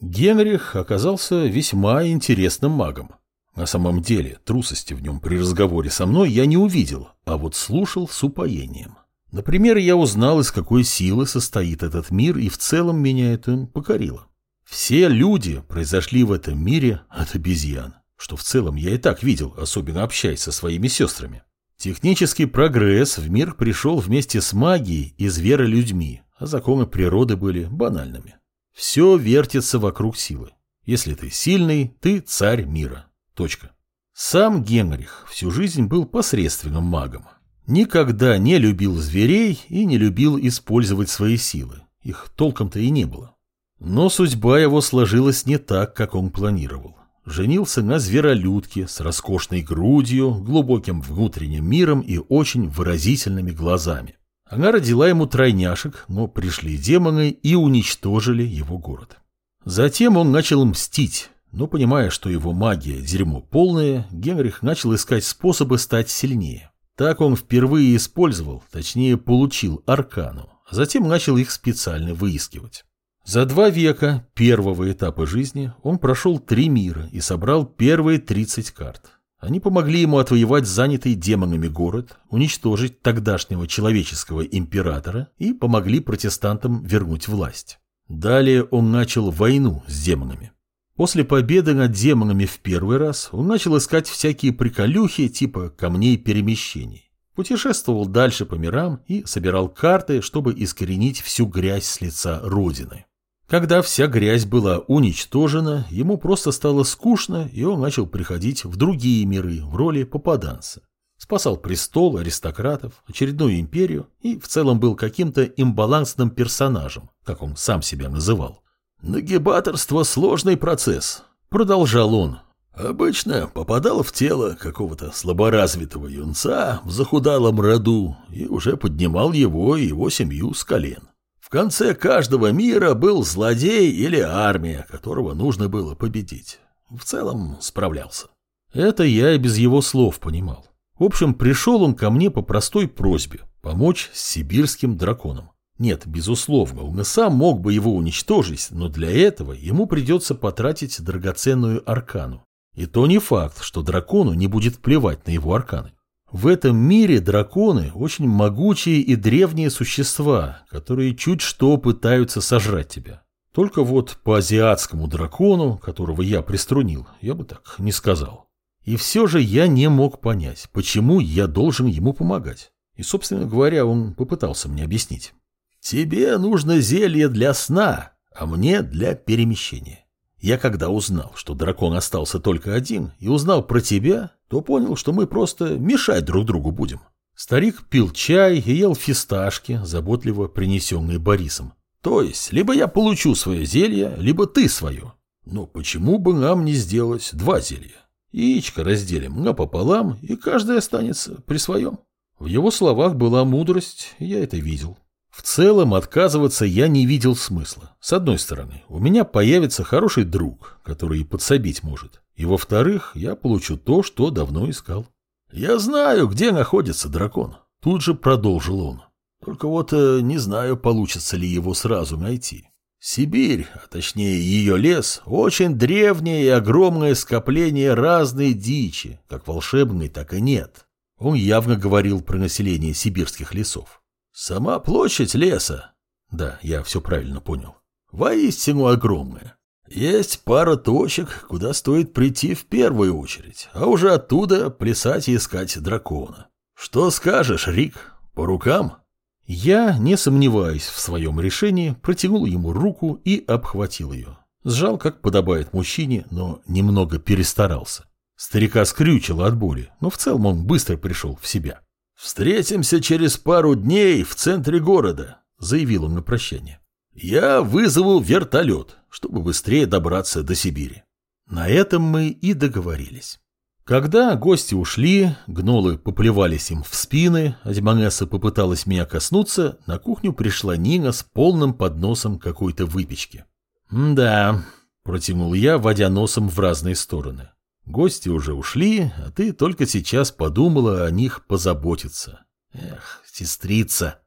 Генрих оказался весьма интересным магом. На самом деле, трусости в нем при разговоре со мной я не увидел, а вот слушал с упоением. Например, я узнал, из какой силы состоит этот мир, и в целом меня это покорило. Все люди произошли в этом мире от обезьян, что в целом я и так видел, особенно общаясь со своими сестрами. Технический прогресс в мир пришел вместе с магией и зверолюдьми, а законы природы были банальными. Все вертится вокруг силы. Если ты сильный, ты царь мира. Точка. Сам Генрих всю жизнь был посредственным магом. Никогда не любил зверей и не любил использовать свои силы. Их толком-то и не было. Но судьба его сложилась не так, как он планировал. Женился на зверолюдке с роскошной грудью, глубоким внутренним миром и очень выразительными глазами. Она родила ему тройняшек, но пришли демоны и уничтожили его город. Затем он начал мстить, но понимая, что его магия дерьмо полное, Генрих начал искать способы стать сильнее. Так он впервые использовал, точнее получил аркану, а затем начал их специально выискивать. За два века первого этапа жизни он прошел три мира и собрал первые 30 карт. Они помогли ему отвоевать занятый демонами город, уничтожить тогдашнего человеческого императора и помогли протестантам вернуть власть. Далее он начал войну с демонами. После победы над демонами в первый раз он начал искать всякие приколюхи типа камней перемещений. Путешествовал дальше по мирам и собирал карты, чтобы искоренить всю грязь с лица Родины. Когда вся грязь была уничтожена, ему просто стало скучно, и он начал приходить в другие миры в роли попаданца. Спасал престол, аристократов, очередную империю и в целом был каким-то имбалансным персонажем, как он сам себя называл. «Нагибаторство – сложный процесс», – продолжал он. «Обычно попадал в тело какого-то слаборазвитого юнца в захудалом роду и уже поднимал его и его семью с колен. В конце каждого мира был злодей или армия, которого нужно было победить. В целом справлялся. Это я и без его слов понимал. В общем, пришел он ко мне по простой просьбе – помочь сибирским драконом. Нет, безусловно, он и сам мог бы его уничтожить, но для этого ему придется потратить драгоценную аркану. И то не факт, что дракону не будет плевать на его арканы. В этом мире драконы очень могучие и древние существа, которые чуть что пытаются сожрать тебя. Только вот по азиатскому дракону, которого я приструнил, я бы так не сказал. И все же я не мог понять, почему я должен ему помогать. И, собственно говоря, он попытался мне объяснить. «Тебе нужно зелье для сна, а мне для перемещения. Я когда узнал, что дракон остался только один, и узнал про тебя, то понял, что мы просто мешать друг другу будем. Старик пил чай и ел фисташки, заботливо принесенные Борисом. То есть, либо я получу свое зелье, либо ты свое. Но почему бы нам не сделать два зелья? Яичко разделим напополам, и каждый останется при своем. В его словах была мудрость, я это видел. В целом отказываться я не видел смысла. С одной стороны, у меня появится хороший друг, который и подсобить может. И во-вторых, я получу то, что давно искал. Я знаю, где находится дракон. Тут же продолжил он. Только вот э, не знаю, получится ли его сразу найти. Сибирь, а точнее ее лес, очень древнее и огромное скопление разной дичи, как волшебной, так и нет. Он явно говорил про население сибирских лесов. Сама площадь леса, да, я все правильно понял, воистину огромная. Есть пара точек, куда стоит прийти в первую очередь, а уже оттуда плясать и искать дракона. Что скажешь, Рик, по рукам? Я, не сомневаясь в своем решении, протянул ему руку и обхватил ее. Сжал, как подобает мужчине, но немного перестарался. Старика скрючило от боли, но в целом он быстро пришел в себя. «Встретимся через пару дней в центре города», — заявил он на прощание. «Я вызову вертолет, чтобы быстрее добраться до Сибири». На этом мы и договорились. Когда гости ушли, гнолы поплевались им в спины, а Демонесса попыталась меня коснуться, на кухню пришла Нина с полным подносом какой-то выпечки. «Да», — протянул я, водя носом в разные стороны. Гости уже ушли, а ты только сейчас подумала о них позаботиться. Эх, сестрица.